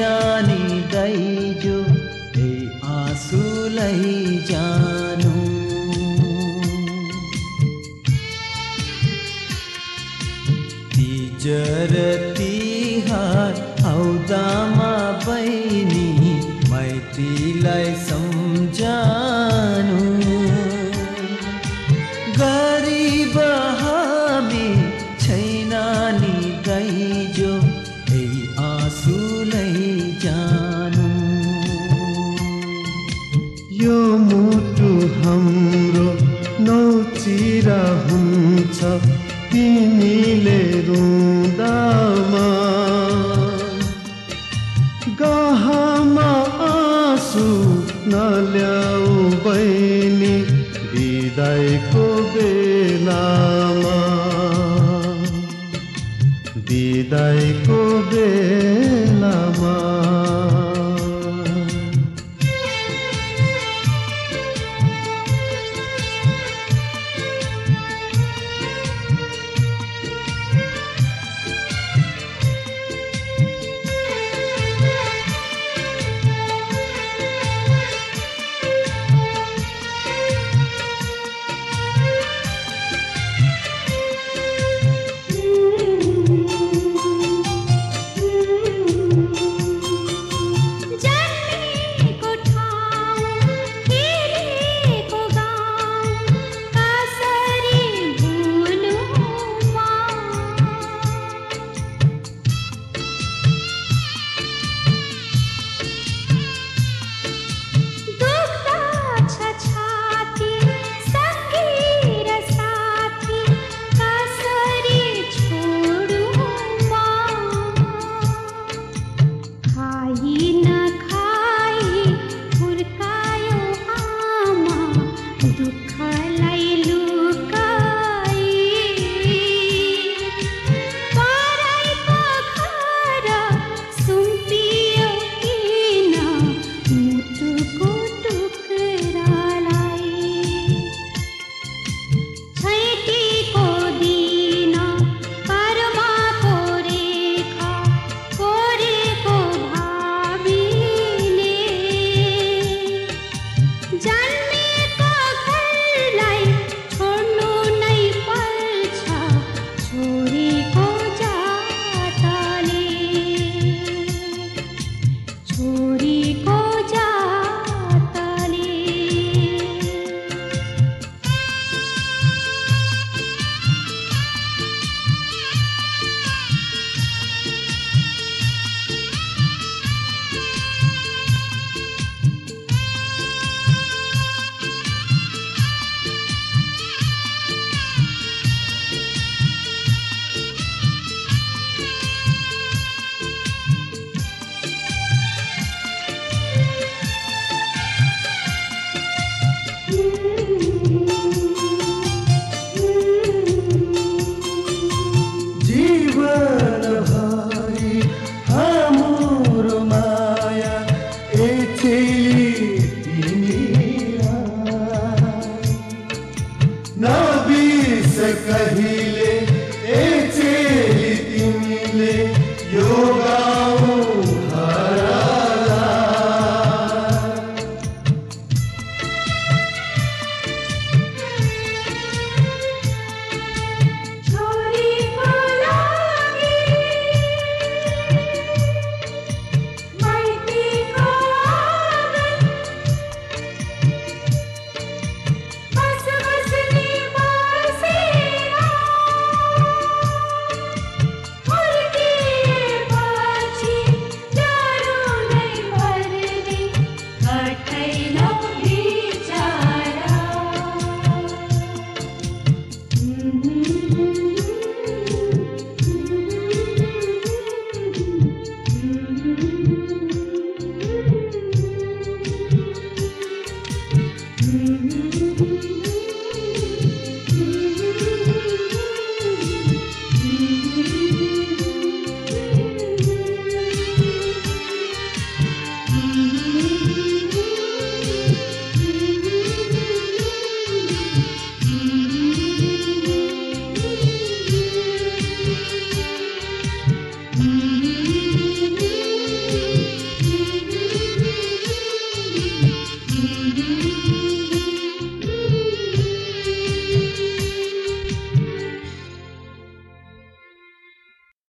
नानी ी गै आसु लि जानी। जरती बसेर हुन्छ तिमीले रुदामा। गहमा आँसु नल्याऊ बहिनी विदाईको बेलामा। विदाईको 一 कहीं ले